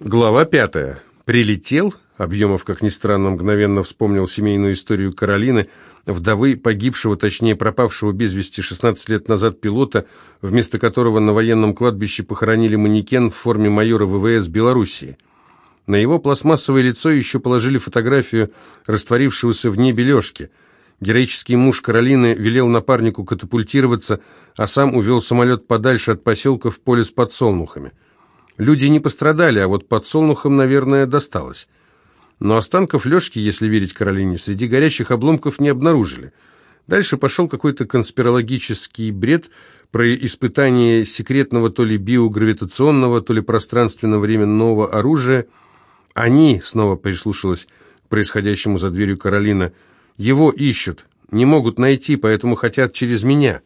Глава пятая. Прилетел, Объемов, как ни странно, мгновенно вспомнил семейную историю Каролины, вдовы погибшего, точнее пропавшего без вести 16 лет назад пилота, вместо которого на военном кладбище похоронили манекен в форме майора ВВС Белоруссии. На его пластмассовое лицо еще положили фотографию растворившегося в небе Лешки. Героический муж Каролины велел напарнику катапультироваться, а сам увел самолет подальше от поселка в поле с подсолнухами. Люди не пострадали, а вот подсолнухам, наверное, досталось. Но останков Лешки, если верить Каролине, среди горящих обломков не обнаружили. Дальше пошел какой-то конспирологический бред про испытание секретного то ли биогравитационного, то ли пространственно-временного оружия. Они, снова прислушалась к происходящему за дверью Каролина, его ищут, не могут найти, поэтому хотят через меня.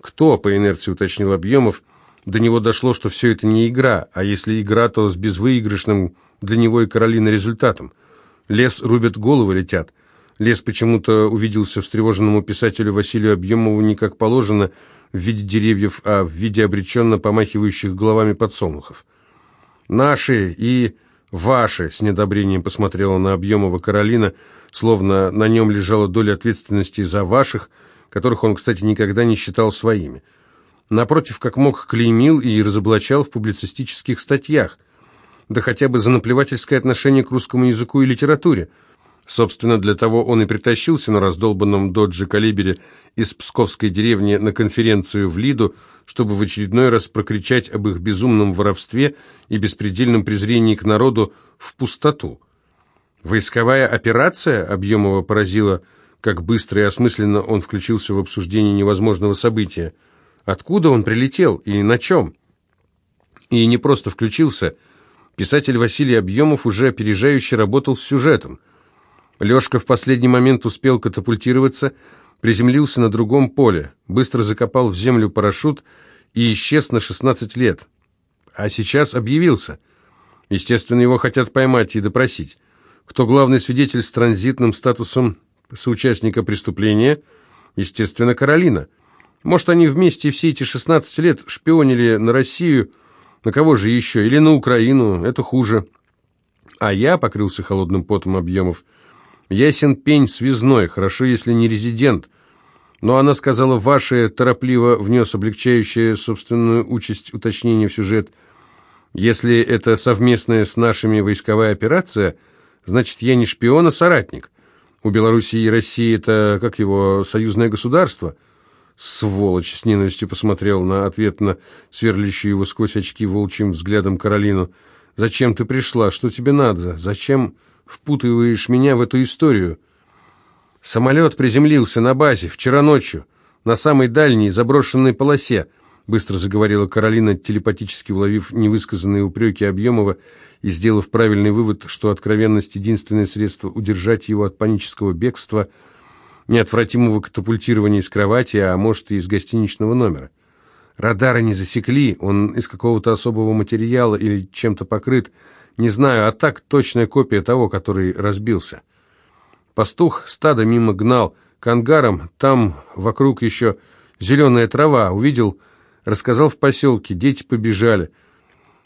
Кто, по инерции уточнил Объемов, — до него дошло, что все это не игра, а если игра, то с безвыигрышным для него и Каролины результатом. Лес рубят, головы летят. Лес почему-то увиделся встревоженному писателю Василию Объемову не как положено в виде деревьев, а в виде обреченно помахивающих головами подсолнухов. «Наши и ваши», — с недобрением посмотрела на Объемова Каролина, словно на нем лежала доля ответственности за ваших, которых он, кстати, никогда не считал своими. Напротив, как мог, клеймил и разоблачал в публицистических статьях, да хотя бы за наплевательское отношение к русскому языку и литературе. Собственно, для того он и притащился на раздолбанном додже калибере из псковской деревни на конференцию в Лиду, чтобы в очередной раз прокричать об их безумном воровстве и беспредельном презрении к народу в пустоту. Войсковая операция Объемова поразила, как быстро и осмысленно он включился в обсуждение невозможного события – Откуда он прилетел и на чем? И не просто включился. Писатель Василий Объемов уже опережающе работал с сюжетом. Лешка в последний момент успел катапультироваться, приземлился на другом поле, быстро закопал в землю парашют и исчез на 16 лет. А сейчас объявился. Естественно, его хотят поймать и допросить. Кто главный свидетель с транзитным статусом соучастника преступления? Естественно, Каролина. Может, они вместе все эти 16 лет шпионили на Россию, на кого же еще, или на Украину, это хуже. А я покрылся холодным потом объемов. Ясен пень связной, хорошо, если не резидент. Но она сказала, ваше торопливо внес облегчающее собственную участь уточнение в сюжет. Если это совместная с нашими войсковая операция, значит, я не шпион, а соратник. У Белоруссии и России это, как его, союзное государство – Сволочь! С ненавистью посмотрел на ответно сверлящую его сквозь очки волчьим взглядом Каролину. «Зачем ты пришла? Что тебе надо? Зачем впутываешь меня в эту историю?» «Самолет приземлился на базе вчера ночью, на самой дальней заброшенной полосе», быстро заговорила Каролина, телепатически уловив невысказанные упреки Объемова и сделав правильный вывод, что откровенность — единственное средство удержать его от панического бегства — неотвратимого катапультирования из кровати, а может и из гостиничного номера. Радары не засекли, он из какого-то особого материала или чем-то покрыт, не знаю, а так точная копия того, который разбился. Пастух стадо мимо гнал, к ангарам, там вокруг еще зеленая трава, увидел, рассказал в поселке, дети побежали.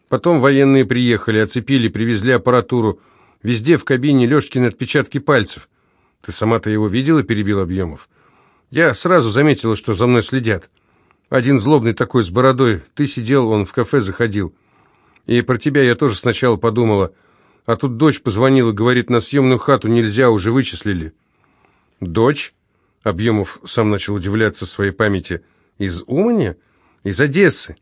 Потом военные приехали, оцепили, привезли аппаратуру. Везде в кабине Лешкины отпечатки пальцев. «Ты сама-то его видела?» – перебил Объемов. «Я сразу заметила, что за мной следят. Один злобный такой с бородой. Ты сидел, он в кафе заходил. И про тебя я тоже сначала подумала. А тут дочь позвонила, говорит, на съемную хату нельзя, уже вычислили». «Дочь?» – Объемов сам начал удивляться своей памяти. «Из Умани? Из Одессы?»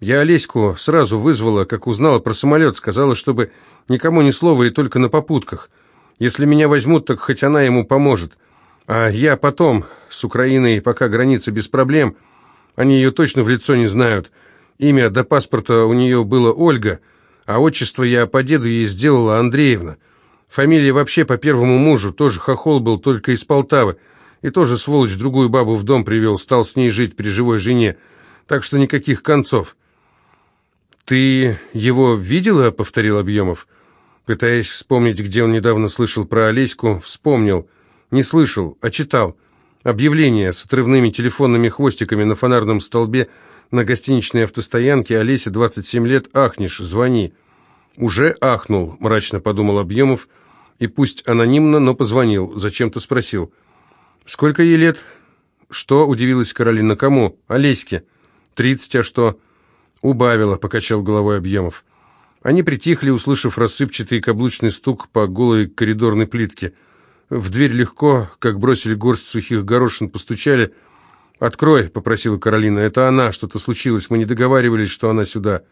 Я Олеську сразу вызвала, как узнала про самолет, сказала, чтобы никому ни слова и только на попутках – если меня возьмут, так хоть она ему поможет. А я потом, с Украиной, пока граница без проблем, они ее точно в лицо не знают. Имя до паспорта у нее было Ольга, а отчество я по деду ей сделала Андреевна. Фамилия вообще по первому мужу, тоже хохол был, только из Полтавы. И тоже, сволочь, другую бабу в дом привел, стал с ней жить при живой жене. Так что никаких концов. «Ты его видела?» — повторил Объемов. Пытаясь вспомнить, где он недавно слышал про Олеську, вспомнил. Не слышал, а читал. Объявление с отрывными телефонными хвостиками на фонарном столбе на гостиничной автостоянке. Олеся, 27 лет, ахнешь, звони. «Уже ахнул», — мрачно подумал Объемов, и пусть анонимно, но позвонил, зачем-то спросил. «Сколько ей лет?» «Что?» — удивилась Каролина. «Кому?» «Олеське». «Тридцать, а что?» «Убавила», — покачал головой Объемов. Они притихли, услышав рассыпчатый каблучный стук по голой коридорной плитке. В дверь легко, как бросили горсть сухих горошин, постучали. «Открой», — попросила Каролина. «Это она. Что-то случилось. Мы не договаривались, что она сюда».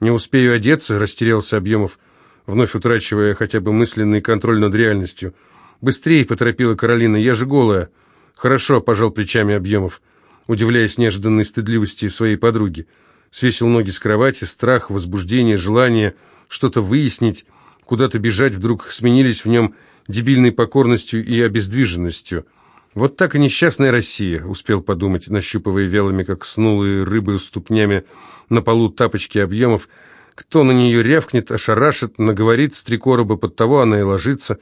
«Не успею одеться», — растерялся Объемов, вновь утрачивая хотя бы мысленный контроль над реальностью. «Быстрее», — поторопила Каролина. «Я же голая». «Хорошо», — пожал плечами Объемов, удивляясь неожиданной стыдливости своей подруги свесил ноги с кровати, страх, возбуждение, желание что-то выяснить, куда-то бежать вдруг сменились в нем дебильной покорностью и обездвиженностью. Вот так и несчастная Россия, успел подумать, нащупывая вялыми, как снулые рыбы ступнями на полу тапочки объемов. Кто на нее рявкнет, ошарашит, наговорит с три короба, под того она и ложится.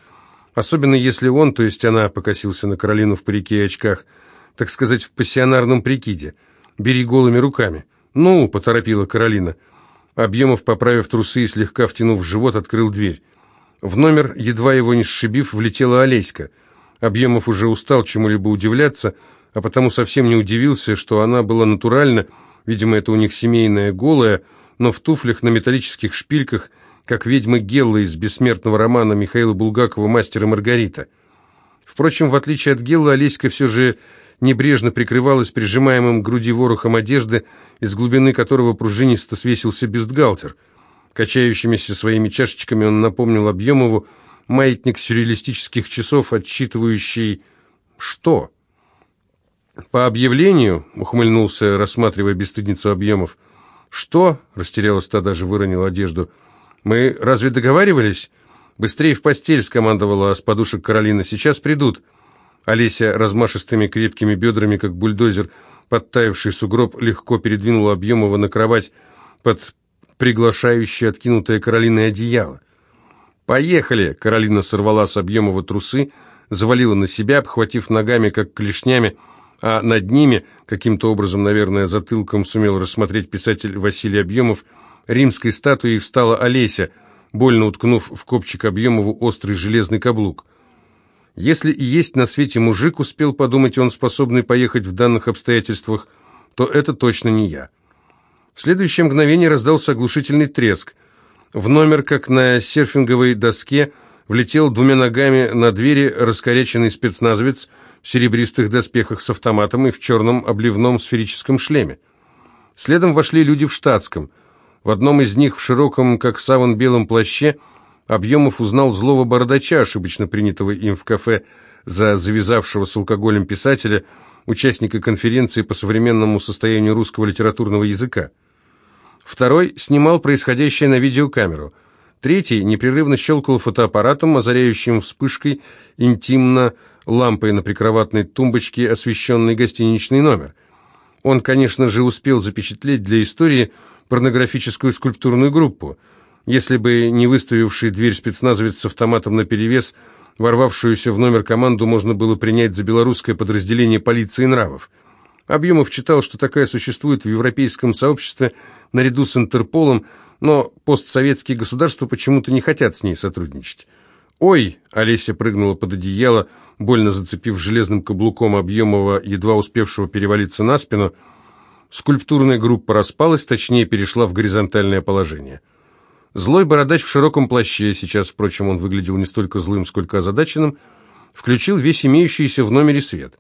Особенно если он, то есть она, покосился на Каролину в парике и очках, так сказать, в пассионарном прикиде. Бери голыми руками. «Ну», — поторопила Каролина. Объемов, поправив трусы и слегка втянув живот, открыл дверь. В номер, едва его не сшибив, влетела Олеська. Объемов уже устал чему-либо удивляться, а потому совсем не удивился, что она была натуральна, видимо, это у них семейная, голая, но в туфлях на металлических шпильках, как ведьма Гелла из бессмертного романа Михаила Булгакова «Мастер и Маргарита». Впрочем, в отличие от Геллы, Олеська все же небрежно прикрывалась прижимаемым к груди ворохом одежды, из глубины которого пружинисто свесился бюстгальтер. Качающимися своими чашечками он напомнил Объемову маятник сюрреалистических часов, отсчитывающий... что? «По объявлению», — ухмыльнулся, рассматривая бесстыдницу Объемов. «Что?» — растерялась та, даже выронила одежду. «Мы разве договаривались?» «Быстрее в постель», — скомандовала с подушек Каролина. «Сейчас придут». Олеся размашистыми крепкими бедрами, как бульдозер, подтаявший сугроб, легко передвинула Объемова на кровать под приглашающее откинутое Каролиной одеяло. «Поехали!» — Каролина сорвала с Объемова трусы, завалила на себя, обхватив ногами, как клешнями, а над ними, каким-то образом, наверное, затылком сумел рассмотреть писатель Василий Объемов, римской статуей встала Олеся, больно уткнув в копчик Объемову острый железный каблук. Если и есть на свете мужик, успел подумать он, способный поехать в данных обстоятельствах, то это точно не я. В следующее мгновение раздался оглушительный треск. В номер, как на серфинговой доске, влетел двумя ногами на двери раскоряченный спецназовец в серебристых доспехах с автоматом и в черном обливном сферическом шлеме. Следом вошли люди в штатском. В одном из них в широком, как саван, белом плаще – Объемов узнал злого бородача, ошибочно принятого им в кафе за завязавшего с алкоголем писателя, участника конференции по современному состоянию русского литературного языка. Второй снимал происходящее на видеокамеру. Третий непрерывно щелкал фотоаппаратом, озаряющим вспышкой интимно лампой на прикроватной тумбочке освещенный гостиничный номер. Он, конечно же, успел запечатлеть для истории порнографическую скульптурную группу – если бы не выставивший дверь спецназовец с автоматом наперевес, ворвавшуюся в номер команду можно было принять за белорусское подразделение полиции нравов. Объемов читал, что такая существует в европейском сообществе наряду с Интерполом, но постсоветские государства почему-то не хотят с ней сотрудничать. «Ой!» — Олеся прыгнула под одеяло, больно зацепив железным каблуком Объемова, едва успевшего перевалиться на спину. Скульптурная группа распалась, точнее перешла в горизонтальное положение. Злой бородач в широком плаще, сейчас, впрочем, он выглядел не столько злым, сколько озадаченным, включил весь имеющийся в номере свет.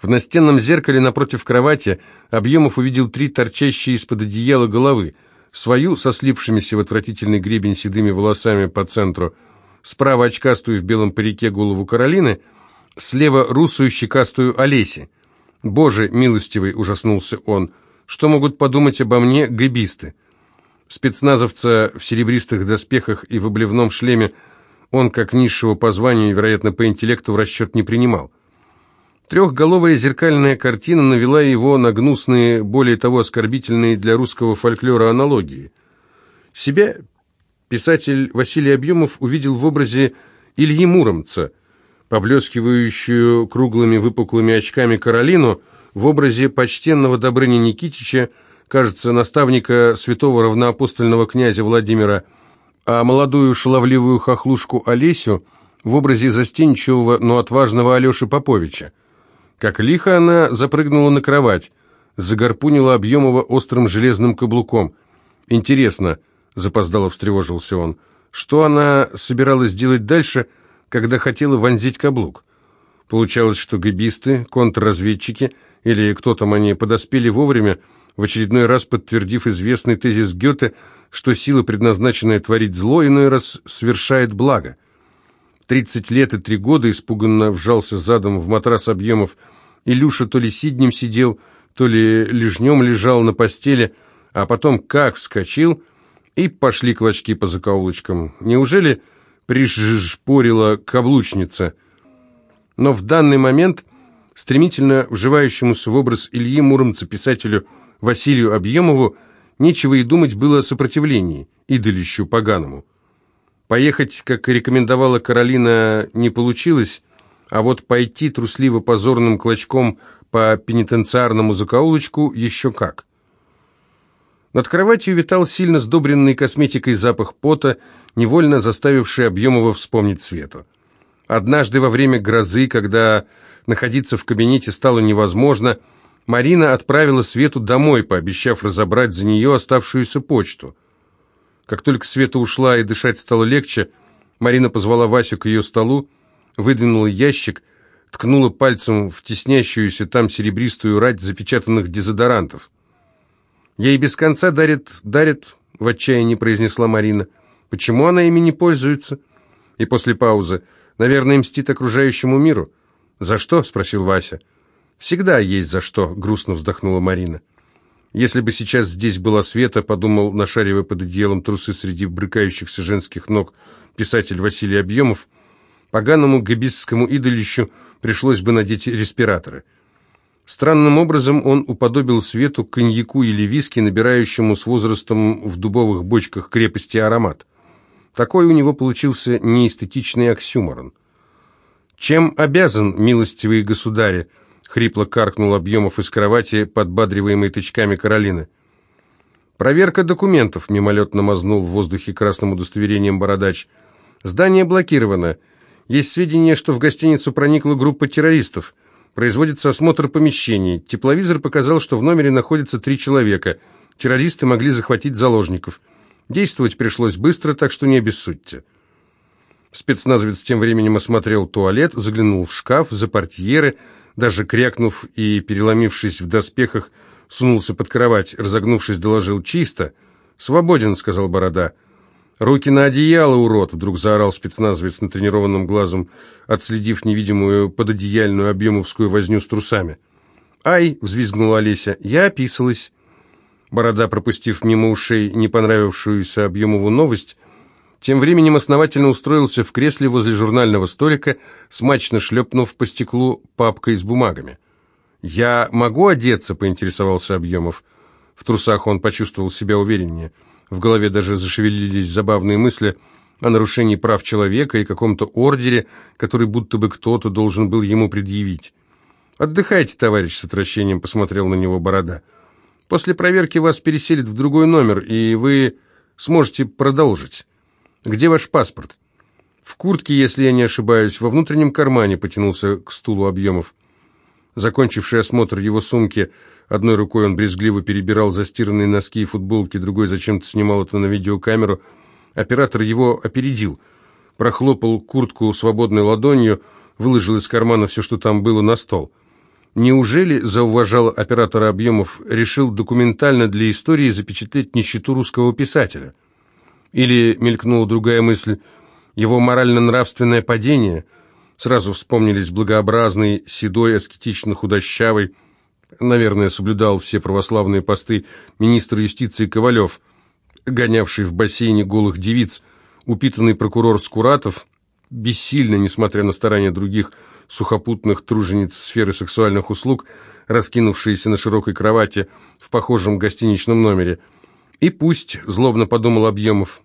В настенном зеркале напротив кровати Объемов увидел три торчащие из-под одеяла головы, свою со слипшимися в отвратительный гребень седыми волосами по центру, справа очкастую в белом парике голову Каролины, слева русую щекастую Олеси. «Боже, милостивый!» — ужаснулся он. «Что могут подумать обо мне гэбисты?» Спецназовца в серебристых доспехах и в обливном шлеме он, как низшего по званию и, вероятно, по интеллекту, в расчет не принимал. Трехголовая зеркальная картина навела его на гнусные, более того, оскорбительные для русского фольклора аналогии. Себя писатель Василий Объемов увидел в образе Ильи Муромца, поблескивающую круглыми выпуклыми очками Каролину, в образе почтенного Добрыни Никитича, кажется, наставника святого равноапостольного князя Владимира, а молодую шаловливую хохлушку Олесю в образе застенчивого, но отважного Алеши Поповича. Как лихо она запрыгнула на кровать, загорпунила Объемова острым железным каблуком. «Интересно», — запоздало встревожился он, — «что она собиралась делать дальше, когда хотела вонзить каблук?» Получалось, что габисты, контрразведчики или кто там они подоспели вовремя, в очередной раз подтвердив известный тезис Гёте, что сила, предназначенная творить зло, иной раз совершает благо. Тридцать лет и три года испуганно вжался задом в матрас объемов. Илюша то ли сиднем сидел, то ли лежнем лежал на постели, а потом как вскочил, и пошли клочки по закоулочкам. Неужели прижпорила каблучница – но в данный момент стремительно вживающемуся в образ Ильи Муромца писателю Василию Объемову нечего и думать было о сопротивлении, идолищу поганому. Поехать, как рекомендовала Каролина, не получилось, а вот пойти трусливо позорным клочком по пенитенциарному закоулочку еще как. Над кроватью витал сильно сдобренный косметикой запах пота, невольно заставивший Объемова вспомнить Свету. Однажды во время грозы, когда находиться в кабинете стало невозможно, Марина отправила Свету домой, пообещав разобрать за нее оставшуюся почту. Как только Света ушла и дышать стало легче, Марина позвала Васю к ее столу, выдвинула ящик, ткнула пальцем в теснящуюся там серебристую рать запечатанных дезодорантов. «Ей без конца дарят, дарят», — в отчаянии произнесла Марина. «Почему она ими не пользуется?» И после паузы — Наверное, мстит окружающему миру. «За что?» — спросил Вася. «Всегда есть за что», — грустно вздохнула Марина. «Если бы сейчас здесь была Света», — подумал, нашаривая под одеялом трусы среди брыкающихся женских ног писатель Василий Объемов, поганому габистскому идолищу пришлось бы надеть респираторы. Странным образом он уподобил Свету коньяку или виски, набирающему с возрастом в дубовых бочках крепости аромат. Такой у него получился неэстетичный оксюморон. «Чем обязан, милостивые государи?» — хрипло каркнул Объемов из кровати, подбадриваемый тычками Каролины. «Проверка документов», — мимолетно мазнул в воздухе красным удостоверением бородач. «Здание блокировано. Есть сведения, что в гостиницу проникла группа террористов. Производится осмотр помещений. Тепловизор показал, что в номере находится три человека. Террористы могли захватить заложников. Действовать пришлось быстро, так что не обессудьте. Спецназовец тем временем осмотрел туалет, заглянул в шкаф, за портьеры, даже крякнув и переломившись в доспехах, сунулся под кровать, разогнувшись, доложил «Чисто». «Свободен», — сказал Борода. «Руки на одеяло, урод!» — вдруг заорал спецназовец натренированным глазом, отследив невидимую пододеяльную объемовскую возню с трусами. «Ай!» — взвизгнула Олеся. «Я описалась». Борода, пропустив мимо ушей не понравившуюся Объемову новость, тем временем основательно устроился в кресле возле журнального столика, смачно шлепнув по стеклу папкой с бумагами. «Я могу одеться?» — поинтересовался Объемов. В трусах он почувствовал себя увереннее. В голове даже зашевелились забавные мысли о нарушении прав человека и каком-то ордере, который будто бы кто-то должен был ему предъявить. «Отдыхайте, товарищ», — с отвращением посмотрел на него Борода. После проверки вас переселят в другой номер, и вы сможете продолжить. Где ваш паспорт? В куртке, если я не ошибаюсь, во внутреннем кармане потянулся к стулу объемов. Закончивший осмотр его сумки, одной рукой он брезгливо перебирал застиранные носки и футболки, другой зачем-то снимал это на видеокамеру. Оператор его опередил. Прохлопал куртку свободной ладонью, выложил из кармана все, что там было, на стол. Неужели, зауважал оператора объемов, решил документально для истории запечатлеть нищету русского писателя? Или, мелькнула другая мысль, его морально-нравственное падение? Сразу вспомнились благообразный, седой, аскетично худощавый, наверное, соблюдал все православные посты министр юстиции Ковалев, гонявший в бассейне голых девиц, упитанный прокурор Скуратов, бессильно, несмотря на старания других, сухопутных тружениц сферы сексуальных услуг, раскинувшиеся на широкой кровати в похожем гостиничном номере. И пусть, злобно подумал Объемов,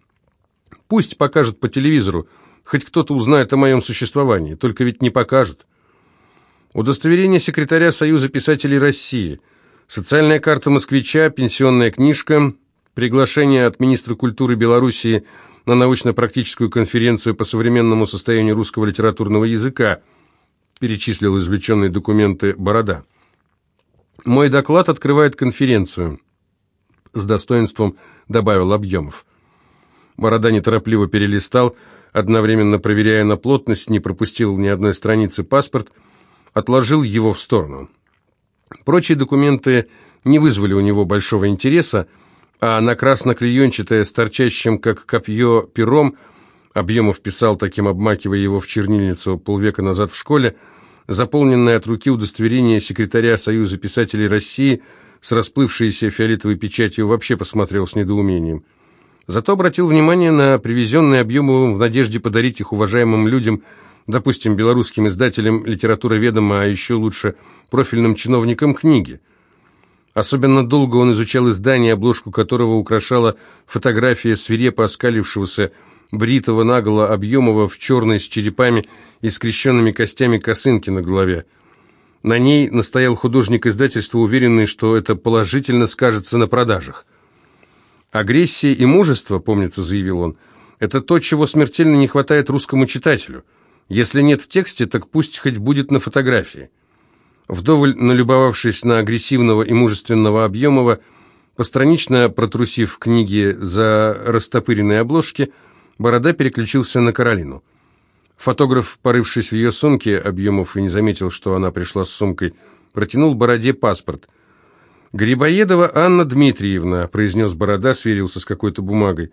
пусть покажут по телевизору, хоть кто-то узнает о моем существовании, только ведь не покажут. Удостоверение секретаря Союза писателей России, социальная карта москвича, пенсионная книжка, приглашение от министра культуры Белоруссии на научно-практическую конференцию по современному состоянию русского литературного языка, перечислил извлеченные документы Борода. Мой доклад открывает конференцию. С достоинством добавил Объемов. Борода неторопливо перелистал, одновременно проверяя на плотность, не пропустил ни одной страницы паспорт, отложил его в сторону. Прочие документы не вызвали у него большого интереса, а на красно-клеенчатое с торчащим, как копье, пером, Объемов писал таким, обмакивая его в чернильницу полвека назад в школе, заполненное от руки удостоверение секретаря Союза писателей России с расплывшейся фиолетовой печатью вообще посмотрел с недоумением. Зато обратил внимание на привезенные Объемовым в надежде подарить их уважаемым людям, допустим, белорусским издателям литературоведом, а еще лучше профильным чиновникам книги – Особенно долго он изучал издание, обложку которого украшала фотография свирепо оскалившегося, бритого наголо объемого в черной с черепами и скрещенными костями косынки на голове. На ней настоял художник издательства, уверенный, что это положительно скажется на продажах. «Агрессия и мужество», — помнится, заявил он, — «это то, чего смертельно не хватает русскому читателю. Если нет в тексте, так пусть хоть будет на фотографии». Вдоволь налюбовавшись на агрессивного и мужественного Объемова, постранично протрусив книги за растопыренные обложки, Борода переключился на Каролину. Фотограф, порывшись в ее сумке, Объемов и не заметил, что она пришла с сумкой, протянул Бороде паспорт. «Грибоедова Анна Дмитриевна», — произнес Борода, сверился с какой-то бумагой.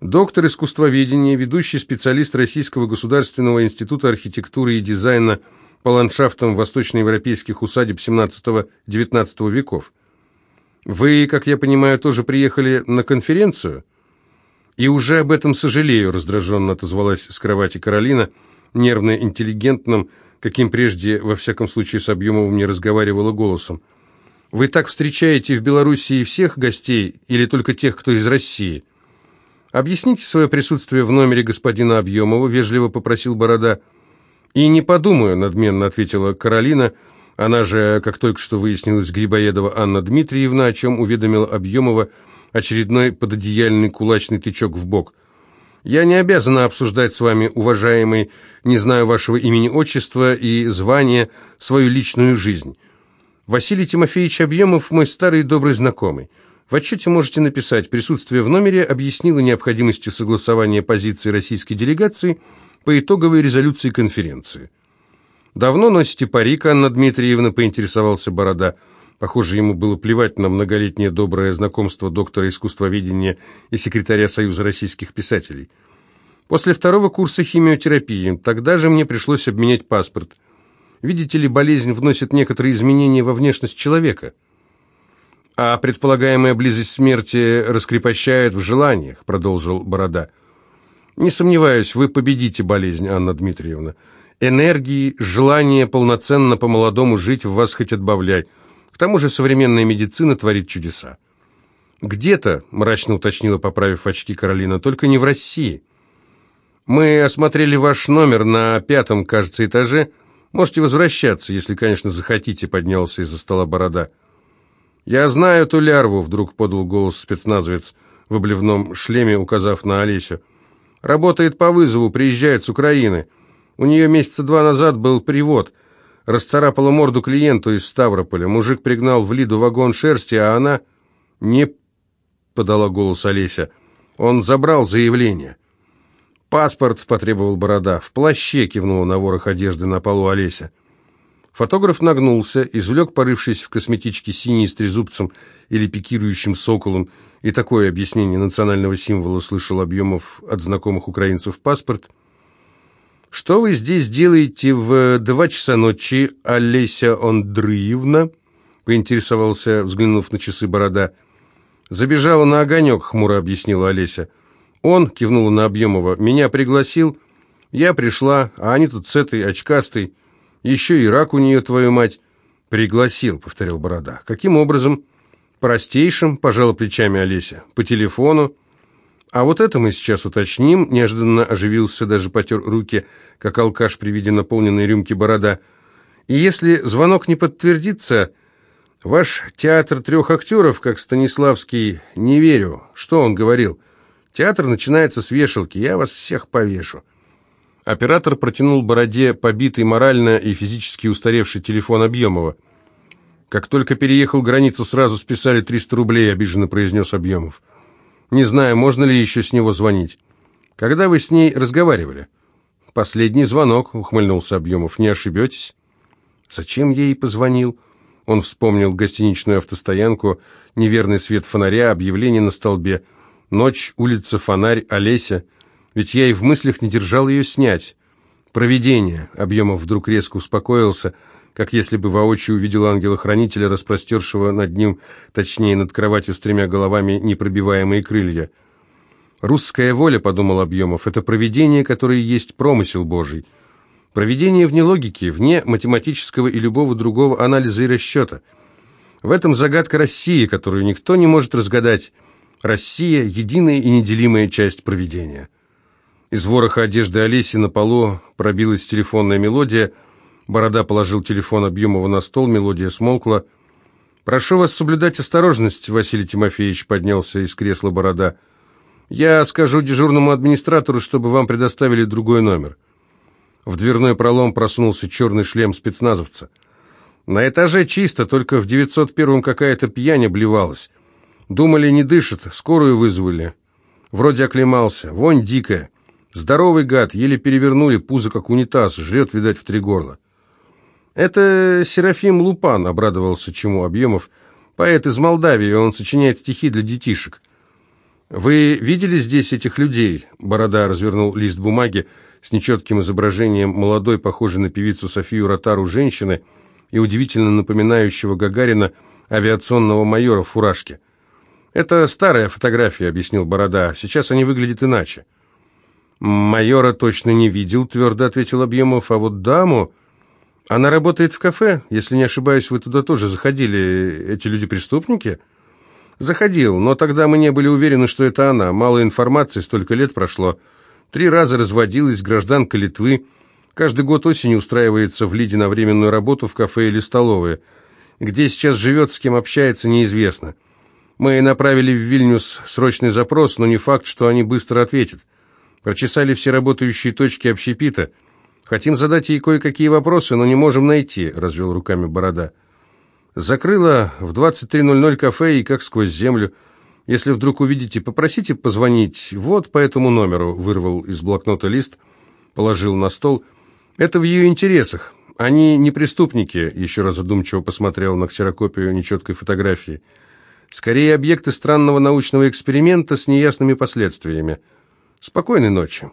«Доктор искусствоведения, ведущий специалист Российского государственного института архитектуры и дизайна по ландшафтам восточноевропейских усадеб XVII-XIX веков. Вы, как я понимаю, тоже приехали на конференцию? И уже об этом сожалею, раздраженно отозвалась с кровати Каролина, нервно интеллигентным, каким прежде, во всяком случае, с Объемовым не разговаривала голосом. Вы так встречаете в Белоруссии всех гостей или только тех, кто из России? Объясните свое присутствие в номере господина Объемова, вежливо попросил Борода. «И не подумаю», — надменно ответила Каролина, она же, как только что выяснилось, Грибоедова Анна Дмитриевна, о чем уведомила Объемова очередной пододеяльный кулачный тычок в бок. «Я не обязана обсуждать с вами, уважаемый, не знаю вашего имени-отчества и звания, свою личную жизнь. Василий Тимофеевич Объемов – мой старый добрый знакомый. В отчете можете написать, присутствие в номере объяснило необходимостью согласования позиции российской делегации – по итоговой резолюции конференции. «Давно носите парик, Анна Дмитриевна?» – поинтересовался Борода. Похоже, ему было плевать на многолетнее доброе знакомство доктора искусствоведения и секретаря Союза российских писателей. После второго курса химиотерапии, тогда же мне пришлось обменять паспорт. Видите ли, болезнь вносит некоторые изменения во внешность человека. А предполагаемая близость смерти раскрепощает в желаниях, продолжил Борода. Не сомневаюсь, вы победите болезнь, Анна Дмитриевна. Энергии, желание полноценно по-молодому жить в вас хоть отбавляй. К тому же современная медицина творит чудеса. «Где-то», — мрачно уточнила, поправив очки Каролина, — «только не в России. Мы осмотрели ваш номер на пятом, кажется, этаже. Можете возвращаться, если, конечно, захотите», — поднялся из-за стола борода. «Я знаю эту лярву», — вдруг подал голос спецназовец в обливном шлеме, указав на Олесю. Работает по вызову, приезжает с Украины. У нее месяца два назад был привод. Расцарапала морду клиенту из Ставрополя. Мужик пригнал в Лиду вагон шерсти, а она... Не подала голос Олеся. Он забрал заявление. «Паспорт», — потребовал Борода. «В плаще», — кивнула на ворох одежды на полу Олеся. Фотограф нагнулся, извлек, порывшись в косметичке синий с трезубцем или пикирующим соколом, и такое объяснение национального символа слышал Объемов от знакомых украинцев паспорт. «Что вы здесь делаете в два часа ночи, Олеся Андрыевна?» поинтересовался, взглянув на часы борода. «Забежала на огонек», — хмуро объяснила Олеся. «Он», — кивнула на Объемова, — «меня пригласил. Я пришла, а они тут с этой очкастой. Еще и рак у нее, твою мать». «Пригласил», — повторил Борода. «Каким образом?» простейшим, пожала плечами Олеся, по телефону. А вот это мы сейчас уточним, неожиданно оживился, даже потер руки, как алкаш при виде наполненной рюмки борода. И если звонок не подтвердится, ваш театр трех актеров, как Станиславский, не верю. Что он говорил? Театр начинается с вешалки, я вас всех повешу». Оператор протянул Бороде побитый морально и физически устаревший телефон Объемова. «Как только переехал границу, сразу списали 300 рублей», — обиженно произнес Объемов. «Не знаю, можно ли еще с него звонить. Когда вы с ней разговаривали?» «Последний звонок», — ухмыльнулся Объемов. «Не ошибетесь?» «Зачем ей позвонил?» Он вспомнил гостиничную автостоянку, неверный свет фонаря, объявление на столбе. Ночь, улица, фонарь, Олеся. Ведь я и в мыслях не держал ее снять. Провидение. Объемов вдруг резко успокоился, как если бы воочию увидел ангела-хранителя, распростершего над ним, точнее, над кроватью с тремя головами, непробиваемые крылья. «Русская воля», — подумал Объемов, — «это провидение, которое есть промысел Божий». Проведение вне логики, вне математического и любого другого анализа и расчета. В этом загадка России, которую никто не может разгадать. Россия – единая и неделимая часть проведения. Из вороха одежды Олеси на полу пробилась телефонная мелодия. Борода положил телефон Объемова на стол, мелодия смолкла. «Прошу вас соблюдать осторожность», — Василий Тимофеевич поднялся из кресла Борода. «Я скажу дежурному администратору, чтобы вам предоставили другой номер». В дверной пролом просунулся черный шлем спецназовца. На этаже чисто, только в 901-м какая-то пьянь обливалась. Думали, не дышит, скорую вызвали. Вроде оклемался, вонь дикая. Здоровый гад, еле перевернули, пузо как унитаз, жрет, видать, в три горла. «Это Серафим Лупан», — обрадовался чему Объемов. «Поэт из Молдавии, он сочиняет стихи для детишек». «Вы видели здесь этих людей?» Борода развернул лист бумаги с нечетким изображением молодой, похожей на певицу Софию Ротару, женщины и удивительно напоминающего Гагарина авиационного майора в фуражке. «Это старая фотография», — объяснил Борода. «Сейчас они выглядят иначе». «Майора точно не видел», — твердо ответил Объемов. «А вот даму...» «Она работает в кафе. Если не ошибаюсь, вы туда тоже заходили. Эти люди преступники?» «Заходил, но тогда мы не были уверены, что это она. Мало информации, столько лет прошло. Три раза разводилась, гражданка Литвы. Каждый год осенью устраивается в Лиде на временную работу в кафе или столовые. Где сейчас живет, с кем общается, неизвестно. Мы направили в Вильнюс срочный запрос, но не факт, что они быстро ответят. Прочесали все работающие точки общепита. Хотим задать ей кое-какие вопросы, но не можем найти», — развел руками Борода. «Закрыла в 23.00 кафе и как сквозь землю. Если вдруг увидите, попросите позвонить. Вот по этому номеру», — вырвал из блокнота лист, положил на стол. «Это в ее интересах. Они не преступники», — еще раз задумчиво посмотрел на ксерокопию нечеткой фотографии. «Скорее объекты странного научного эксперимента с неясными последствиями». Спокойной ночи.